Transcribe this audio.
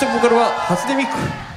してボーは初音ミク。